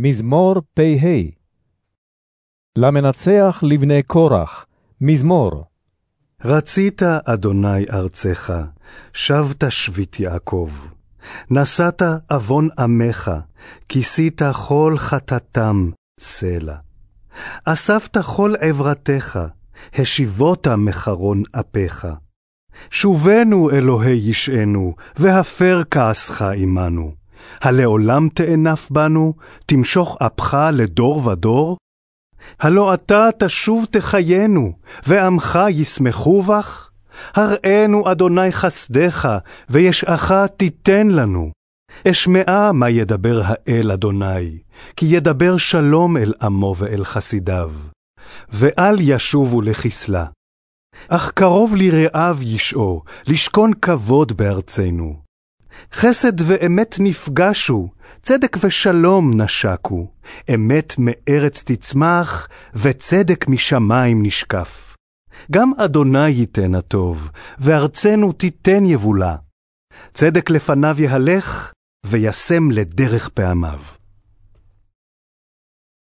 מזמור פ"ה למנצח לבני קורח, מזמור. רצית, אדוני ארצך, שבת שביט יעקב. נשאת עוון עמך, כיסית כל חטאתם, סלע. אספת כל עברתך, השיבות מחרון אפיך. שובנו, אלוהי ישענו, והפר כעסך עמנו. הלעולם תאנף בנו, תמשוך אפך לדור ודור? הלא אתה תשוב תחיינו, ועמך ישמחו בך? הראינו, אדוני חסדך, וישעך תיתן לנו. אשמעה מה ידבר האל אדוני, כי ידבר שלום אל עמו ואל חסידיו. ואל ישובו לכסלה. אך קרוב לרעב ישעו, לשכון כבוד בארצנו. חסד ואמת נפגשו, צדק ושלום נשקו, אמת מארץ תצמח, וצדק משמיים נשקף. גם אדוני ייתן הטוב, וארצנו תיתן יבולה. צדק לפניו יהלך, וישם לדרך פעמיו.